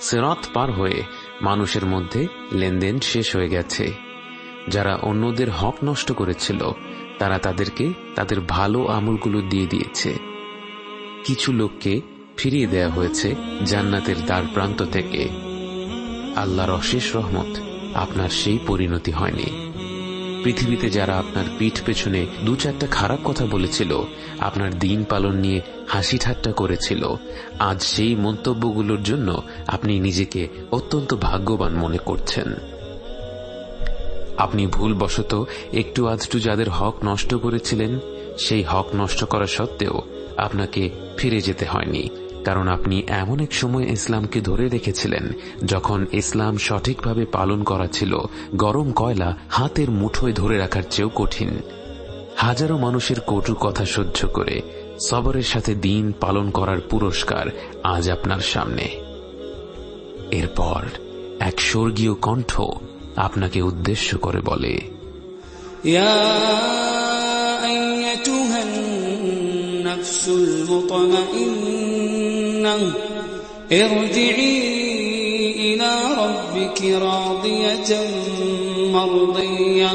সেরত পার হয়ে মানুষের মধ্যে লেনদেন শেষ হয়ে গেছে। যারা অন্যদের হক নষ্ট করেছিল, তারা তাদেরকে তাদের ভালো আমলগুলো দিয়ে দিয়েছে। কিছু লোককে ফিরিয়ে দেয়া হয়েছে জান্নাতের দ্বার প্রান্ত থেকে। আল্লাহর অশেষ রহমত আপনার সেই পরিণতি হয়নি। পৃথিবীতে যারা আপনার পিঠ পেছনে দু চারটা খারাপ কথা বলেছিল, আপনার দিন পালন নিয়ে হাসি ঠাট্টা করেছিল, আজ সেই মন্তব্যগুলোর জন্য আপনি নিজেকে অত্যন্ত ভাগ্যবান মনে করছেন। আপনি ভুলবশত একটু আধটু যাদের হক নষ্ট করেছিলেন, সেই হক নষ্ট করা সত্ত্বেও আপনাকে ফিরে যেতে হয়নি। কারণ আপনি এমন এক সময় ইসলামকে ধরে রেখেছিলেন, যখন ইসলাম সঠিকভাবে পালন করা ছিল গরম কয়লা হাতের মুঠোয় ধরে রাখার চেয়েও কঠিন। হাজারো মানুষের কটু কথা সহ্য করে সবরের সাথে দিন পালন করার পুরস্কার আজ আপনার সামনে। এরপর এক স্বর্গীয় কণ্ঠ আপনাকে উদ্দেশ্য করে বলে, ইয়া المطمئنة ارجعي إلى ربك راضية مرضية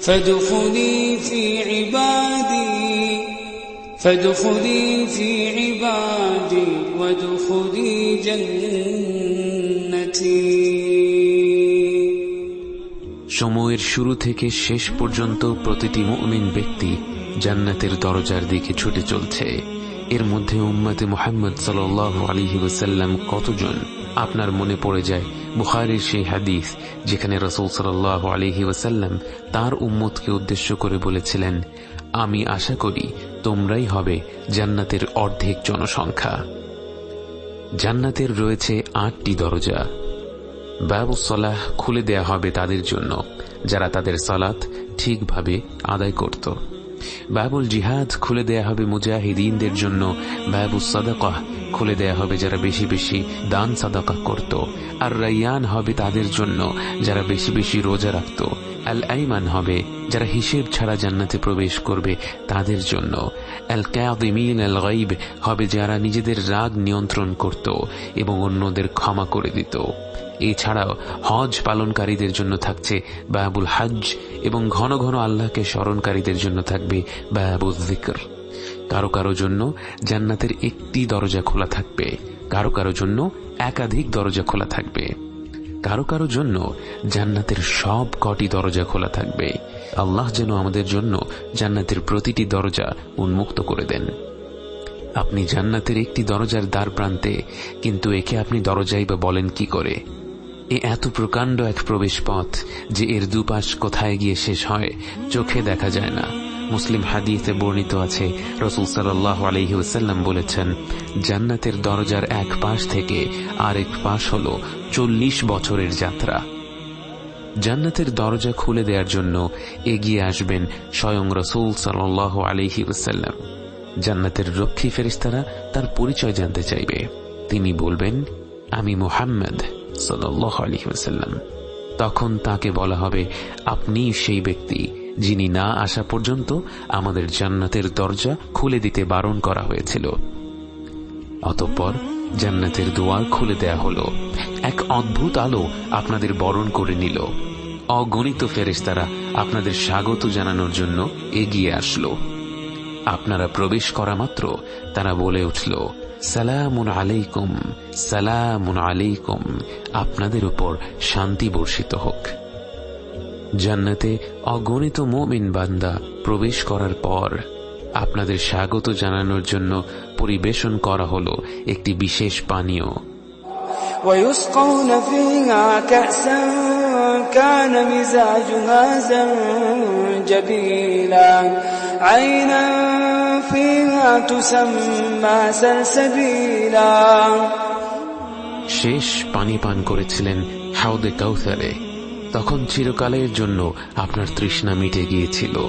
فادخلي في عبادي فادخلي في عبادي وادخلي جنتي সময়ের শুরু থেকে শেষ পর্যন্ত প্রতিটি মুমিন ব্যক্তি জান্নাতের দরজার দিকে ছুটে চলছে এর মধ্যে উম্মাতে মোহাম্মদ সাল আলী ওসাল্লাম কতজন? আপনার মনে পড়ে যায় বুখারির সেই হাদিস যেখানে রসুল সাল্লাহ আলহি ওসাল্লাম তার উম্মতকে উদ্দেশ্য করে বলেছিলেন, আমি আশা করি তোমরাই হবে জান্নাতের অর্ধেক জনসংখ্যা। জান্নাতের রয়েছে আটটি দরজা। ব্যবসলাহ খুলে দেয়া হবে তাদের জন্য, যারা তাদের সালাত ঠিকভাবে আদায় করত। বাবুল জিহাদ খুলে দেয়া হবে মুজাহিদিনদের জন্য। বাবুল সাদাকাহ খুলে দেয়া হবে যারা বেশি বেশি দান সাদাকা করত। আর রাইয়ান হবে তাদের জন্য যারা বেশি বেশি রোজা রাখত। আল আইমান হবে, যারা হিসেব ছাড়া জান্নাতে প্রবেশ করবে তাদের জন্য। আল কাদিমিন আল গাইব হবে যারা নিজেদের রাগ নিয়ন্ত্রণ করত এবং অন্যদের ক্ষমা করে দিত। এছাড়াও হজ পালনকারীদের জন্য থাকছে বায়াবুল হজ এবং ঘন ঘন আল্লাহকে স্মরণকারীদের জন্য থাকবে বায়াবুল জিকর। কারও কারও জন্য জান্নাতের একটি দরজা খোলা থাকবে, কারও কারও জন্য একাধিক দরজা খোলা থাকবে। কারও কারও জন্য জান্নাতের সব কটি দরজা খোলা থাকবে। আল্লাহ যেন আমাদের জন্য জান্নাতের প্রতিটি দরজা উন্মুক্ত করে দেন। আপনি জান্নাতের একটি দরজার দ্বার প্রান্তে, কিন্তু একে আপনি দরজাই বা বলেন কি করে? এ এত প্রকাণ্ড এক প্রবেশ পথ যে এর দুপাশ কোথায় গিয়ে শেষ হয়, চোখে দেখা যায় না। মুসলিম হাদিতে বর্ণিত আছে। রসুল সাল্লাহ আলহিউসাল্লাম বলেছেন, জান্নাতের দরজার এক পাশ থেকে আরেক পাশ হল চল্লিশ বছরের যাত্রা। জান্নাতের দরজা খুলে দেওয়ার জন্য এগিয়ে আসবেন স্বয়ং রসুল সাল্লাহ আলহি ওসাল্লাম জান্নাতের রক্ষী ফেরিস্তারা তার পরিচয় জানতে চাইবে। তিনি বলবেন, আমি মোহাম্মদ সাল্লাহ আলী ওসাল্লাম তখন তাকে বলা হবে আপনি সেই ব্যক্তি যিনি না আসা পর্যন্ত আমাদের জান্নাতের দরজা খুলে দিতে বারণ করা হয়েছিল। অতঃপর জান্নাতের দোয়ার খুলে দেয়া হল। এক অদ্ভুত আলো আপনাদের বরণ করে নিল। অগণিত ফেরেস্তারা আপনাদের স্বাগত জানানোর জন্য এগিয়ে আসলো। আপনারা প্রবেশ করা মাত্র, তারা বলে উঠল, সালামুন আলাইকুম সালামুন আলাইকুম। আপনাদের উপর শান্তি বর্ষিত হোক। জান্নাতে অগণিত মোমিন বান্দা প্রবেশ করার পর আপনাদের স্বাগত জানানোর জন্য পরিবেশন করা হল একটি বিশেষ পানীয় ويسقون فيها كأسا كان مزاجها زنجبيلا عينا فيها تسمى سلسبيلا শেষ পানি পান করেছিলেন হাউদে কাউসারে তখন চিরকালের জন্য আপনার তৃষ্ণা মিটে গিয়েছিল।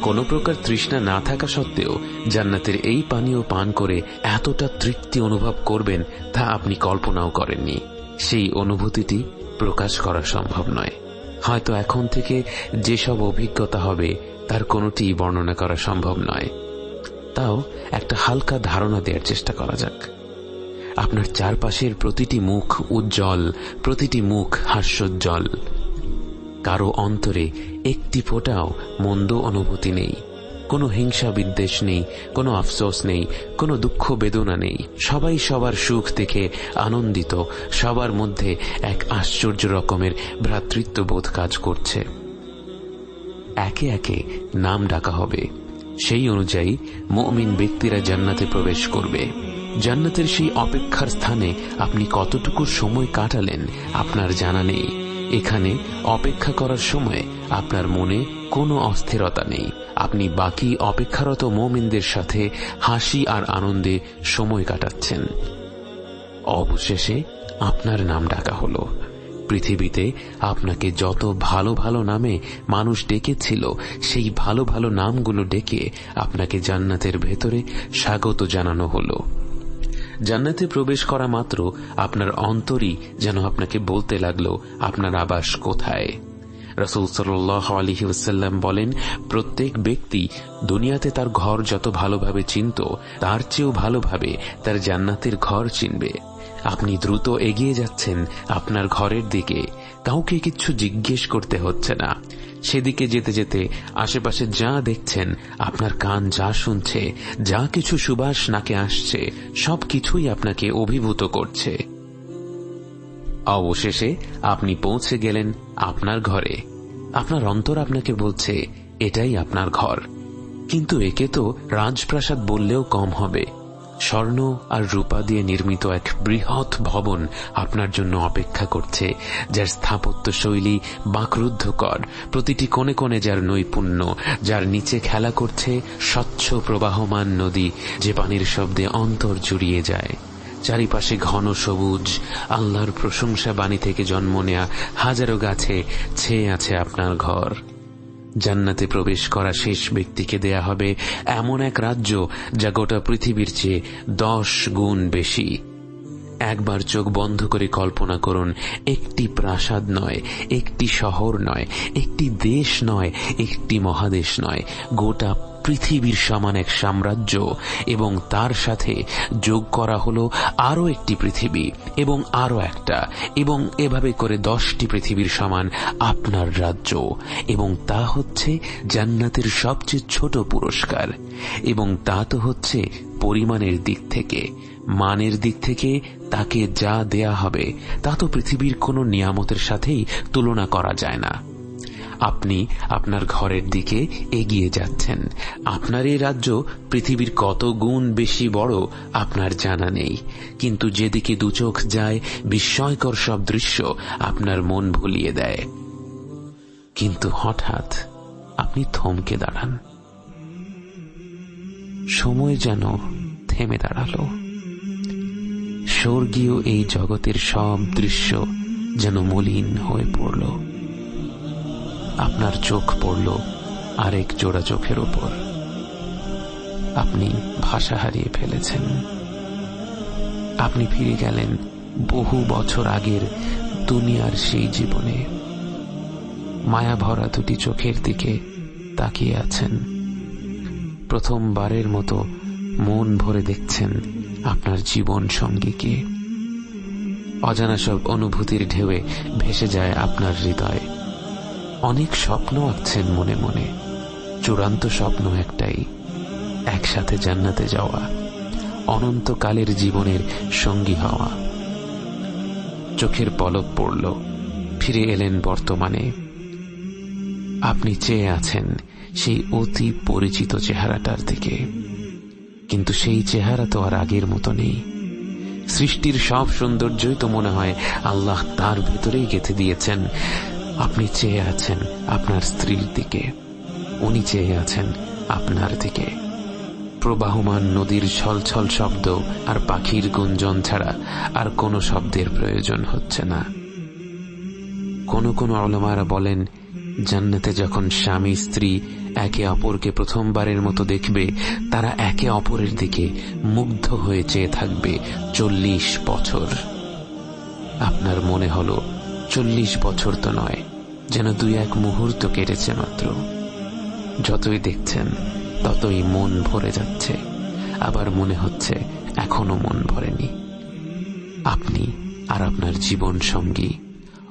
কোন প্রকার তৃষ্ণা না থাকা সত্ত্বেও জান্নাতের এই পানীয় পান করে এতটা তৃপ্তি অনুভব করবেন তা আপনি কল্পনাও করেননি। সেই অনুভূতিটি প্রকাশ করা সম্ভব নয়। হয়তো এখন থেকে যেসব অভিজ্ঞতা হবে, তার কোনোটি বর্ণনা করা সম্ভব নয়। তাও একটা হালকা ধারণা দেওয়ার চেষ্টা করা যাক। আপনার চারপাশের প্রতিটি মুখ উজ্জ্বল, প্রতিটি মুখ হাস্যোজ্জ্বল। কারও অন্তরে একটি ফোটাও মন্দ অনুভূতি নেই। কোনো হিংসা বিদ্বেষ নেই, কোনো আফসোস নেই, কোনো দুঃখ বেদনা নেই। সবাই সবার সুখ দেখে আনন্দিত, সবার মধ্যে এক আশ্চর্য রকমের ভ্রাতৃত্ববোধ কাজ করছে। একে একে নাম ডাকা হবে। সেই অনুযায়ী মমিন ব্যক্তিরা জান্নাতে প্রবেশ করবে। জান্নাতের সেই অপেক্ষার স্থানে আপনি কতটুকু সময় কাটালেন আপনার জানা নেই। এখানে অপেক্ষা করার সময় আপনার মনে কোনো অস্থিরতা নেই। আপনি বাকি অপেক্ষারত মোমিনদের সাথে হাসি আর আনন্দে সময় কাটাচ্ছেন। অবশেষে আপনার নাম ডাকা হলো। পৃথিবীতে আপনাকে যত ভালো ভালো নামে মানুষ ডেকেছিল, সেই ভালো ভালো নামগুলো ডেকে আপনাকে জান্নাতের ভেতরে স্বাগত জানানো হলো। জান্নাতে প্রবেশ করা মাত্র আপনার অন্তরই যেন আপনাকে বলতে লাগল, আপনার আবাস কোথায়? রসুল সাল্লাহ আলহিউসাল্লাম বলেন, প্রত্যেক ব্যক্তি দুনিয়াতে তার ঘর যত ভালোভাবে চিনত, তার চেয়েও ভালোভাবে তার জান্নাতের ঘর চিনবে। আপনি দ্রুত এগিয়ে যাচ্ছেন আপনার ঘরের দিকে। কাউকে কিছু জিজ্ঞেস করতে হচ্ছে না। সেদিকে যেতে যেতে আশেপাশে যা দেখছেন, আপনার কান যা শুনছে, যা কিছু সুবাস নাকে আসছে, সব কিছুই আপনাকে অভিভূত করছে। অবশেষে আপনি পৌঁছে গেলেন আপনার ঘরে। আপনার অন্তর আপনাকে বলছে, এটাই আপনার ঘর। কিন্তু একে তো রাজপ্রাসাদ বললেও কম হবে। স্বর্ণ আর রূপা দিয়ে নির্মিত এক বৃহৎ ভবন আপনার জন্য অপেক্ষা করছে, যার স্থাপত্য শৈলী বাকরুদ্ধকর। প্রতিটি কোণে কোণে যার নৈপুণ্য, যার নিচে খেলা করছে স্বচ্ছ প্রবাহমান নদী, যে পানির শব্দে অন্তর জুড়িয়ে যায়। চারিপাশে ঘন সবুজ, আল্লাহর প্রশংসা বাণী থেকে জন্ম নেয়া হাজারো গাছে ছেয়ে আছে আপনার ঘর। জান্নাতে প্রবেশ করা শেষ ব্যক্তিকে দেয়া হবে এমন এক রাজ্য যা গোটা পৃথিবীর চেয়ে দশ গুণ বেশি। একবার চোখ বন্ধ করে কল্পনা করুন, একটি প্রাসাদ নয়, একটি শহর নয়, একটি দেশ নয়, একটি মহাদেশ নয়, গোটা পৃথিবীর সমান এক সাম্রাজ্য, এবং তার সাথে যোগ করা হলো আরও একটি পৃথিবী এবং আরও একটা, এবং এভাবে করে দশটি পৃথিবীর সমান আপনার রাজ্য, এবং তা হচ্ছে জান্নাতের সবচেয়ে ছোট পুরস্কার, এবং তা তো হচ্ছে পরিমাণের দিক থেকে, মানের দিক থেকে তাকে যা দেয়া হবে, তা তো পৃথিবীর কোনো নিয়ামতের সাথেই তুলনা করা যায় না। আপনি আপনার ঘরের দিকে এগিয়ে যাচ্ছেন। আপনার এই রাজ্য পৃথিবীর কত গুণ বেশি বড়, আপনার জানা নেই। কিন্তু যেদিকে দুচোখ যায়, বিস্ময়কর সব দৃশ্য আপনার মন ভুলিয়ে দেয়। কিন্তু হঠাৎ আপনি থমকে দাঁড়ান। সময় যেন থেমে দাঁড়াল। স্বর্গীয় এই জগতের সব দৃশ্য যেন মলিন হয়ে পড়ল। আপনার চোখ পড়ল আরেক জোড়া চোখের ওপর আপনি ভাষা হারিয়ে ফেলেছেন। আপনি ফিরে গেলেন বহু বছর আগের দুনিয়ার সেই জীবনে। মায়া ভরা দুটি চোখের দিকে তাকিয়ে আছেন। প্রথমবারের মতো মন ভরে দেখছেন আপনার জীবন সঙ্গীকে। অজানা সব অনুভূতির ঢেউয়ে ভেসে যায় আপনার হৃদয়। অনেক স্বপ্ন আঁকছেন মনে মনে। চূড়ান্ত স্বপ্ন একটাই, একসাথে জান্নাতে যাওয়া, অনন্তকালের জীবনের সঙ্গী হওয়া। চোখের পলক পড়ল, ফিরে এলেন বর্তমানে। আপনি চেয়ে আছেন সেই অতি পরিচিত চেহারাটার দিকে। কিন্তু সেই চেহারা তো আর আগের মতো নেই। সৃষ্টির সব সৌন্দর্যই তো মনে হয় আল্লাহ তার ভেতরেই গেঁথে দিয়েছেন। আপনি চেয়ে আছেন আপনার স্ত্রীর দিকে। উনি চেয়ে আছেন আপনার দিকে। প্রবাহমান নদীর ছলছল শব্দ আর পাখির গুঞ্জন ছাড়া আর কোনো শব্দের প্রয়োজন হচ্ছে না। কোন কোন অলমারা বলেন, জান্নাতে যখন স্বামী স্ত্রী একে অপরকে প্রথমবারের মতো দেখবে, তারা একে অপরের দিকে মুগ্ধ হয়ে চেয়ে থাকবে চল্লিশ বছর। আপনার মনে হল চল্লিশ বছর তো নয়, যেন দুই এক মুহূর্ত কেটেছে মাত্র। যতই দেখছেন, ততই মন ভরে যাচ্ছে। আবার মনে হচ্ছে, এখনও মন ভরেনি। আপনি আর আপনার জীবন সঙ্গী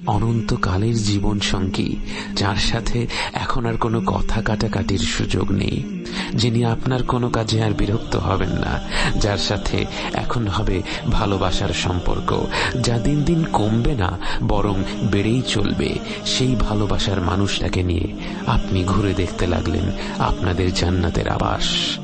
অনন্তকালের জীবন সঙ্গী, যার সাথে এখন আর কোনো কথা কাটাকাটির সুযোগ নেই। যিনি আপনার কোনো কাজে আর বিরক্ত হবেন না, যার সাথে এখন হবে ভালোবাসার সম্পর্ক। যা দিন দিন কমবে না, বরং বেড়েই চলবে। সেই ভালোবাসার মানুষটাকে নিয়ে আপনি ঘুরে দেখতে লাগলেন আপনাদের জান্নাতের আবাস।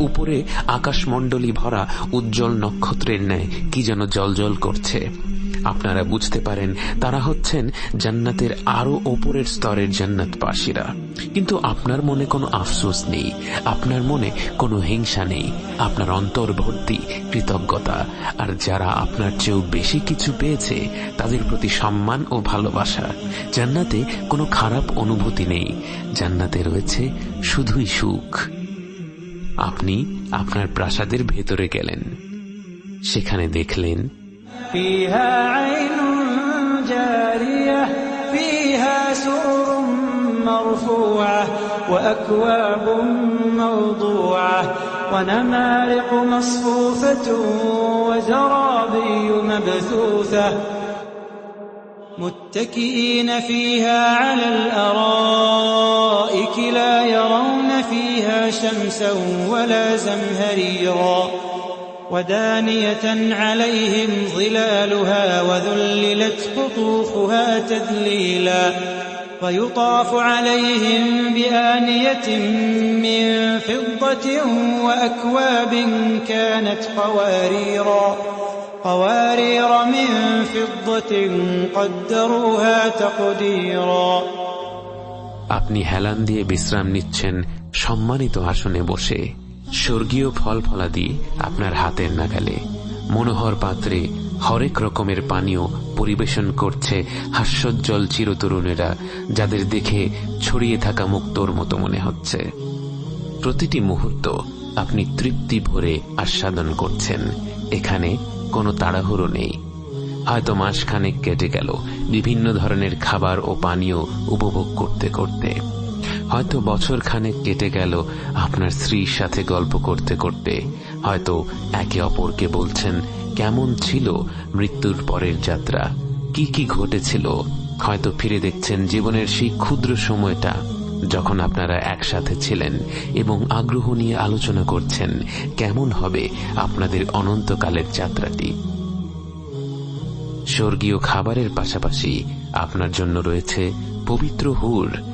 উপরে আকাশমণ্ডলী ভরা উজ্জ্বল নক্ষত্রের ন্যায় কি যেন জলজল করছে। আপনারা বুঝতে পারেন, তারা হচ্ছেন জান্নাতের আরও ওপরের স্তরের জান্নাতবাসীরা। কিন্তু আপনার মনে কোনো আফসোস নেই, আপনার মনে কোনো হিংসা নেই, আপনার অন্তর ভর্তি কৃতজ্ঞতা, আর যারা আপনার চেয়েও বেশি কিছু পেয়েছে, তাদের প্রতি সম্মান ও ভালোবাসা। জান্নাতে কোনো খারাপ অনুভূতি নেই, জান্নাতে রয়েছে শুধুই সুখ। আপনি আপনার প্রাসাদের ভেতরে গেলেন। সেখানে দেখলেন فيها عين جارية فيها سرر مرفوعة وأكواب موضوعة ونمارق مصفوفة وزرابي مبثوثة. متكئين فيها على الأرائك لا يرون فيها شمسا ولا زمهريرا. ودانية عليهم ظلالها وذللت قطوفها تذليلا ويطاف عليهم بآنية من فضة وأكواب كانت قواريرا قوارير من فضة قدروها تقديرا আপনি হেলান দিয়ে বিশ্রাম নিচ্ছেন সম্মানিত আসনে বসে স্বর্গীয় ফল ফলাদি আপনার হাতের নাগালে। মনোহর পাত্রে হরেক রকমের পানীয় পরিবেশন করছে হাস্যোজ্জ্বল চিরতরুণেরা, যাদের দেখে ছড়িয়ে থাকা মুক্তর মতো মনে হচ্ছে। প্রতিটি মুহূর্ত আপনি তৃপ্তি ভরে আস্বাদন করছেন। এখানে কোনো তাড়াহুড়ো নেই। হয়তো মাসখানেক কেটে গেল। বিভিন্ন ধরনের খাবার ও পানীয় উপভোগ করতে করতে। হয়তো বছর খানেক কেটে গেল আপনার স্ত্রীর সাথে গল্প করতে করতে। হয়তো একে অপরকে বলছেন, কেমন ছিল মৃত্যুর পরের যাত্রা? কি কি ঘটেছিল? হয়তো ফিরে দেখছেন জীবনের সেই ক্ষুদ্র সময়টা যখন আপনারা একসাথে ছিলেন এবং আগ্রহ নিয়ে আলোচনা করছেন, কেমন হবে আপনাদের অনন্তকালের যাত্রাটি? স্বর্গীয় খাবারের পাশাপাশি আপনার জন্য রয়েছে পবিত্র হুর।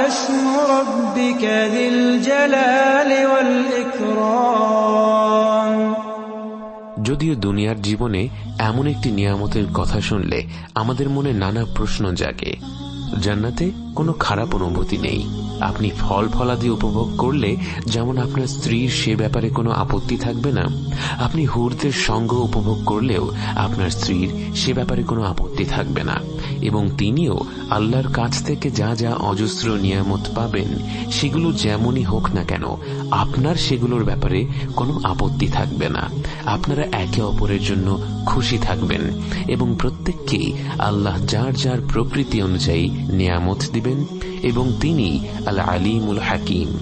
اسم ربك ذي الجلال والإكرام যদিও দুনিয়ার জীবনে এমন একটি নিয়ামতের কথা শুনলে আমাদের মনে নানা প্রশ্ন জাগে জান্নাতে কোনো খারাপ অনুভূতি নেই। আপনি ফল ফলাদি উপভোগ করলে যেমন আপনার স্ত্রীর সে ব্যাপারে কোনো আপত্তি থাকবে না, আপনি হুরদের সঙ্গ উপভোগ করলেও আপনার স্ত্রীর সে ব্যাপারে কোনো আপত্তি থাকবে না। এবং তিনিও আল্লাহর কাছ থেকে যা যা অজস্র নিয়ামত পাবেন, সেগুলো যেমনই হোক না কেন, আপনার সেগুলোর ব্যাপারে কোনো আপত্তি থাকবে না। আপনারা একে অপরের জন্য খুশি থাকবেন এবং প্রত্যেককেই আল্লাহ যার যার প্রকৃতি অনুযায়ী নিয়ামত দিবেন। এবং তিনি আল আলিমুল হাকিম।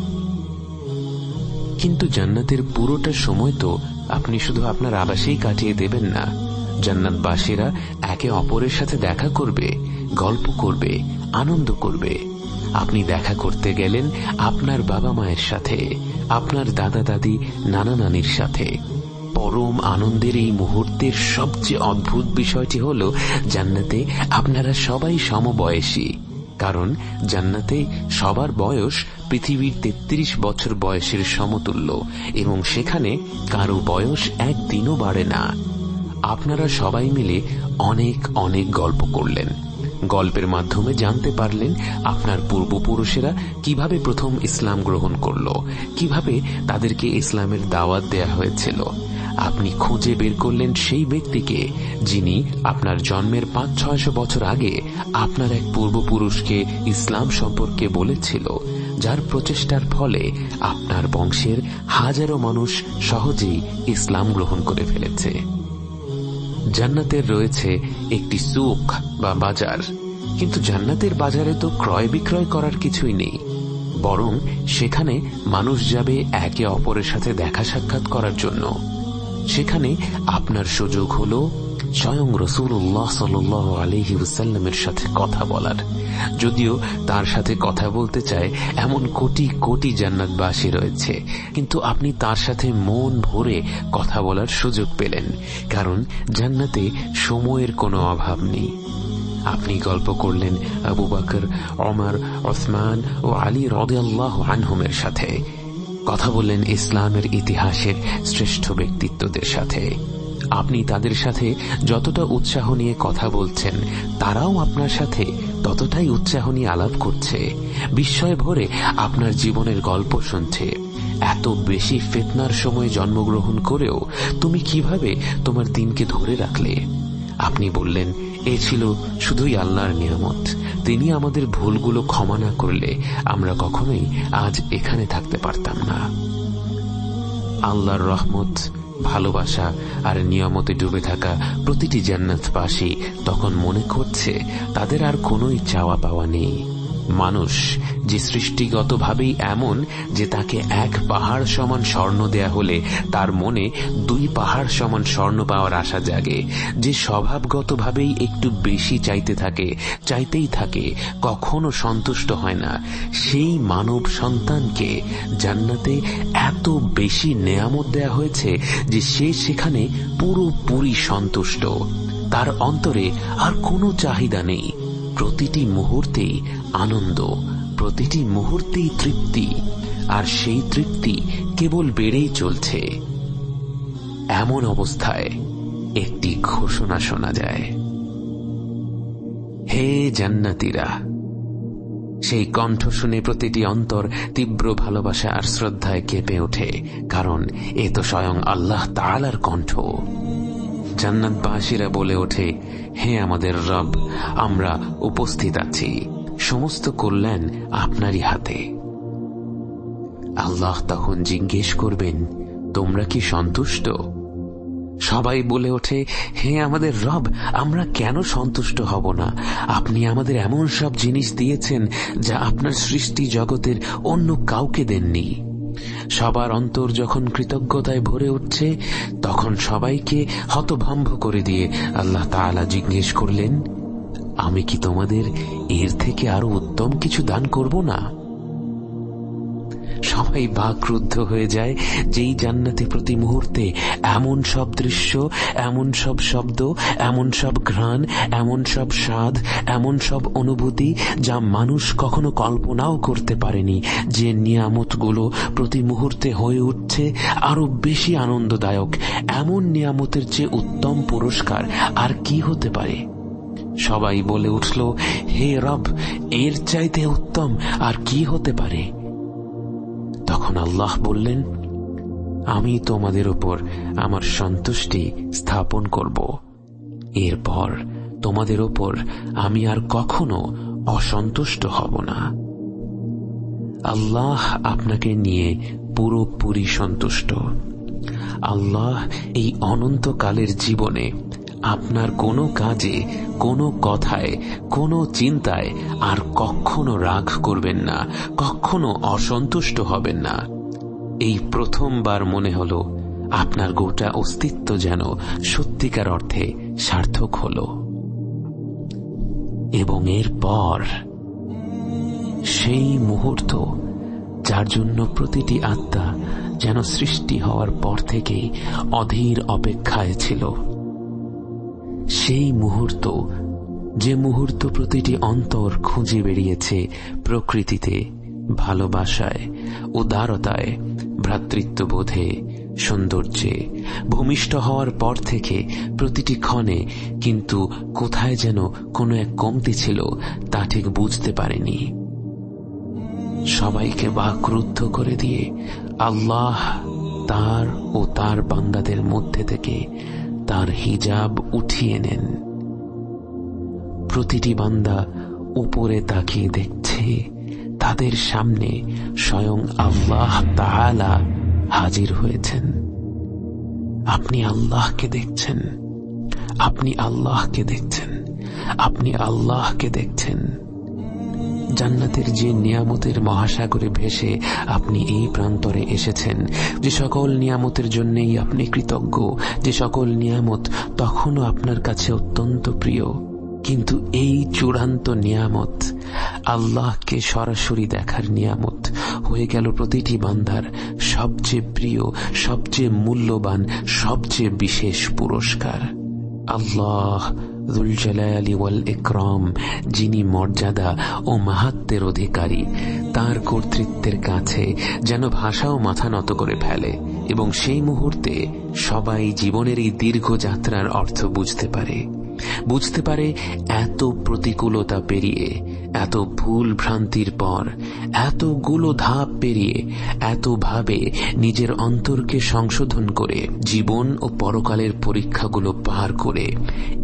কিন্তু জান্নাতের পুরোটা সময় তো আপনি শুধু আপনার আবাসেই কাটিয়ে দেবেন না। জান্নাতবাসীরা একে অপরের সাথে দেখা করবে, গল্প করবে, আনন্দ করবে। আপনি দেখা করতে গেলেন আপনার বাবা মায়ের সাথে, আপনার দাদা দাদি, নানা নানির সাথে। পরম আনন্দের এই মুহূর্তের সবচেয়ে অদ্ভুত বিষয়টি হল, জান্নাতে আপনারা সবাই সমবয়সী। কারণ জান্নাতে সবার বয়স পৃথিবীর ৩৩ বছর বয়সের সমতুল্য এবং সেখানে কারও বয়স একদিনও বাড়ে না। আপনারা সবাই মিলে অনেক অনেক গল্প করলেন। গল্পের মাধ্যমে জানতে পারলেন আপনার পূর্বপুরুষেরা কীভাবে প্রথম ইসলাম গ্রহণ করল, কীভাবে তাদেরকে ইসলামের দাওয়াত দেয়া হয়েছিল। আপনি খুঁজে বের করলেন সেই ব্যক্তিকে যিনি আপনার জন্মের পাঁচ, ছয়শো বছর আগে আপনার এক পূর্বপুরুষকে ইসলাম সম্পর্কে বলেছিল, যার প্রচেষ্টার ফলে আপনার বংশের হাজারো মানুষ সহজেই ইসলাম গ্রহণ করে ফেলেছে। জান্নাতের রয়েছে একটি সুখ বা বাজার, কিন্তু জান্নাতের বাজারে তো ক্রয় বিক্রয় করার কিছুই নেই, বরং সেখানে মানুষ যাবে একে অপরের সাথে দেখা সাক্ষাৎ করার জন্য। সেখানে আপনার সুযোগ হল স্বয়ং রসুল্লাহ সাল আলহি ওসাল্লামের সাথে কথা বলার। যদিও তার সাথে কথা বলতে চায় এমন কোটি কোটি জান্নাতবাসী রয়েছে, কিন্তু আপনি তার সাথে মন ভরে কথা বলার সুযোগ পেলেন, কারণ জান্নাতে সময়ের কোনো অভাব নেই। আপনি গল্প করলেন আবু বাকর অমর ওসমান ও আলী রদাল্লাহ আনহুমের সাথে। কথা বললেন ইসলামের ইতিহাসের শ্রেষ্ঠ ব্যক্তিত্বদের সাথে। আপনি তাদের সাথে যতটা উৎসাহ নিয়ে কথা বলছেন, তারাও আপনার সাথে ততটাই উৎসাহ নিয়ে আলাপ করছে। বিস্ময় ভরে আপনার জীবনের গল্প শুনছে। এত বেশি ফেতনার সময় জন্মগ্রহণ করেও তুমি কীভাবে তোমার দিনকে ধরে রাখলে? আপনি বললেন এ ছিল শুধুই আল্লাহর নিয়ামত। তিনি আমাদের ভুলগুলো ক্ষমা না করলে আমরা কখনোই আজ এখানে থাকতে পারতাম না। আল্লাহর রহমত, ভালোবাসা আর নিয়ামতে ডুবে থাকা প্রতিটি জান্নাতবাসী তখন মনে করছে তাদের আর কোনোই চাওয়া পাওয়া নেই। মানুষ, যে সৃষ্টিগতভাবেই এমন যে তাকে এক পাহাড় সমান স্বর্ণ দেয়া হলে তার মনে দুই পাহাড় সমান স্বর্ণ পাওয়ার আশা জাগে। যে স্বভাবগতভাবেই একটু বেশি চাইতে থাকে, চাইতেই থাকে, কখনো সন্তুষ্ট হয় না। সেই মানব সন্তানকে জান্নাতে এত বেশি নেয়ামত দেয়া হয়েছে যে সে সেখানে পুরোপুরি সন্তুষ্ট। তার অন্তরে আর কোনো চাহিদা নেই। প্রতিটি মুহূর্তেই আনন্দ, প্রতিটি মুহূর্তেই তৃপ্তি, আর সেই তৃপ্তি কেবল বেড়েই চলছে। এমন অবস্থায় একটি ঘোষণা শোনা যায়। হে জান্নাতিরা, সেই কণ্ঠ শুনে প্রতিটি অন্তর তীব্র ভালোবাসা আর শ্রদ্ধায় কেঁপে ওঠে, কারণ এ তো স্বয়ং আল্লাহ তালার কণ্ঠ। জান্নাতবাসীরা বলে ওঠে, হে আমাদের রব, আমরা উপস্থিত আছি। সমস্ত কল্যাণ আপনারই হাতে। আল্লাহ তখন জিজ্ঞেস করবেন, তোমরা কি সন্তুষ্ট? সবাই বলে ওঠে, হে আমাদের রব, আমরা কেন সন্তুষ্ট হব না? আপনি আমাদের এমন সব জিনিস দিয়েছেন যা আপনার সৃষ্টি জগতের অন্য কাউকে দেননি। সবার অন্তর যখন কৃতজ্ঞতায় ভরে উঠছে, তখন সবাইকে হতভম্ব করে দিয়ে আল্লাহ তালা জিজ্ঞেস করলেন, আমি কি তোমাদের এর থেকে আরও উত্তম কিছু দান করব না? সবাই বাক্রুদ্ধ হয়ে যায়। যেই জান্নাতে প্রতি মুহূর্তে এমন সব দৃশ্য, এমন সব শব্দ, এমন সব ঘ্রাণ, এমন সব স্বাদ, এমন সব অনুভূতি যা মানুষ কখনো কল্পনাও করতে পারেনি। যে নিয়ামতগুলো প্রতি মুহূর্তে হয়ে উঠছে আরও বেশি আনন্দদায়ক। এমন নিয়ামতের চেয়ে উত্তম পুরস্কার আর কি হতে পারে? সবাই বলে উঠল, হে রব, এর চাইতে উত্তম আর কি হতে পারে? তখন আল্লাহ বললেন, আমি তোমাদের উপর আমার সন্তুষ্টি স্থাপন করব। এরপর তোমাদের ওপর আমি আর কখনো অসন্তুষ্ট হব না। আল্লাহ আপনাকে নিয়ে পুরোপুরি সন্তুষ্ট। আল্লাহ এই অনন্তকালের জীবনে আপনার কোনো কাজে, কোনো কথায়, কোনো চিন্তায় আর কখনো রাগ করবেন না, কখনো অসন্তুষ্ট হবেন না। এই প্রথমবার মনে হল আপনার গোটা অস্তিত্ব যেন সত্যিকার অর্থে সার্থক হল। এবং এরপর সেই মুহূর্ত যার জন্য প্রতিটি আত্মা যেন সৃষ্টি হওয়ার পর থেকেই অধীর অপেক্ষায় ছিল। সেই মুহূর্ত, যে মুহূর্ত প্রতিটি অন্তর খুঁজে বেরিয়েছে প্রকৃতিতে, ভালোবাসায়, উদারতায়, ভ্রাতৃত্ববোধে, সৌন্দর্যে। ভূমিষ্ঠ হওয়ার পর থেকে প্রতিটি ক্ষণে কিন্তু কোথায় যেন কোনো এক কমতি ছিল, তা ঠিক বুঝতে পারেনি। সবাইকে বাক্রুদ্ধ করে দিয়ে আল্লাহ তার ও তার বান্দাদের মধ্যে থেকে তার হিজাব উঠিয়ে নেন। প্রতিটি বান্দা উপরে তাকিয়ে দেখছে, তাদের সামনে স্বয়ং আল্লাহ তাআলা হাজির হয়েছেন। আপনি আল্লাহকে দেখছেন, আপনি আল্লাহকে দেখছেন, আপনি আল্লাহকে দেখছেন। জান্নাতের যে নিয়ামতের মহাসাগরে ভেসে আপনি এই প্রান্তরে এসেছেন। যে সকল নিয়ামতের জন্যই আপনি কৃতজ্ঞ, যে সকল নিয়ামত তখনও আপনার কাছে অত্যন্ত প্রিয়। কিন্তু এই চূড়ান্ত নিয়ামত, আল্লাহকে সরাসরি দেখার নিয়ামত হয়ে গেল প্রতিটি বান্দার সবচেয়ে প্রিয়, সবচেয়ে মূল্যবান, সবচেয়ে বিশেষ পুরস্কার। আল্লাহ ইকরম, যিনি মর্যাদা ও মাহাত্মের অধিকারী, তার কর্তৃত্বের কাছে যেন ভাষাও মাথা নত করে ফেলে এবং সেই মুহূর্তে সবাই জীবনের এই দীর্ঘ যাত্রার অর্থ বুঝতে পারে। বুঝতে পারে এত প্রতিকূলতা পেরিয়ে এত ভুল ভ্রান্তির পর, এতগুলো ধাপ পেরিয়ে, এতভাবে নিজের অন্তরকে সংশোধন করে, জীবন ও পরকালের পরীক্ষাগুলো পার করে,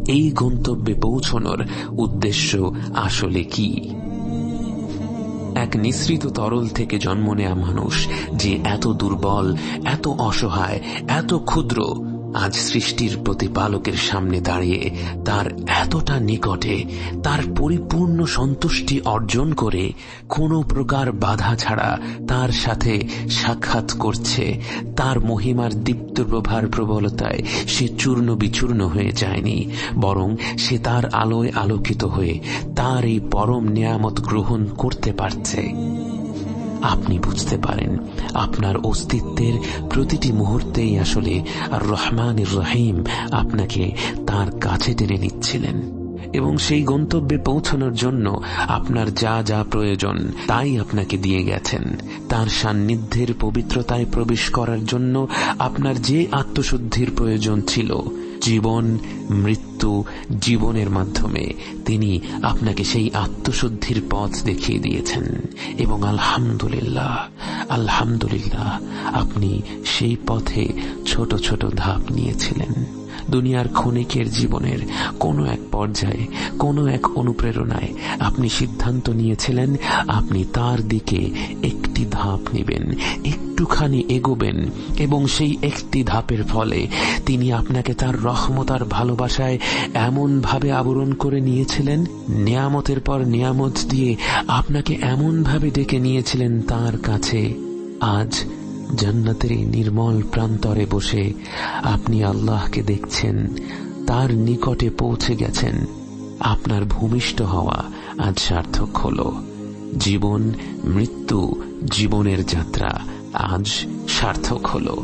এই গন্তব্যে পৌঁছনোর উদ্দেশ্য আসলে কি? এক নিঃসৃত তরল থেকে জন্ম নেয়া মানুষ যে এত দুর্বল, এত অসহায়, এত ক্ষুদ্র আজ সৃষ্টির প্রতিপালকের সামনে দাঁড়িয়ে তার এতটা নিকটে তার পরিপূর্ণ সন্তুষ্টি অর্জন করে কোনো প্রকার বাধা ছাড়া তার সাথে সাক্ষাৎ করছে। তার মহিমার দীপ্ত প্রভার প্রবলতায় সে চূর্ণ বিচূর্ণ হয়ে যায়নি, বরং সে তার আলোয় আলোকিত হয়ে তার এই পরম নিয়ামত গ্রহণ করতে পারছে। আপনি বুঝতে পারেন, আপনার অস্তিত্বের প্রতিটি মুহূর্তেই আসলে আর রহমান রহিম আপনাকে তার কাছে টেনে নিচ্ছিলেন। এবং সেই গন্তব্যে পৌঁছানোর জন্য আপনার যা যা প্রয়োজন তাই আপনাকে দিয়ে গেছেন। তার সান্নিধ্যের পবিত্রতায় প্রবেশ করার জন্য আপনার যে আত্মশুদ্ধির প্রয়োজন ছিল জীবন, মৃত্যু জীবনের মাধ্যমে তিনি আপনাকে সেই আত্মশুদ্ধির পথ দেখিয়ে দিয়েছেন। এবং আলহামদুলিল্লাহ আলহামদুলিল্লাহ, আপনি সেই পথে ছোট ছোট ধাপ নিয়েছিলেন। দুনিয়ার ক্ষণিকের জীবনের কোনো এক পর্যায়ে, কোনো এক অনুপ্রেরণায় আপনি সিদ্ধান্ত নিয়েছিলেন, আপনি তার দিকে একটি ধাপ নেবেন, একটুখানি এগোবেন এবং সেই একটি ধাপের ফলে তিনি আপনাকে তার রহমতার ভালোবাসায় এমনভাবে আবরণ করে নিয়েছিলেন, নিয়ামতের পর নিয়ামত দিয়ে আপনাকে এমনভাবে ডেকে নিয়েছিলেন তার কাছে, আজ জান্নাতের এই নির্মল প্রান্তরে বসে আপনি আল্লাহকে দেখছেন, তার নিকটে পৌঁছে গেছেন। আপনার ভূমিষ্ঠ হওয়া আজ সার্থক হল। জীবন, মৃত্যু, জীবনের যাত্রা আজ সার্থক হল।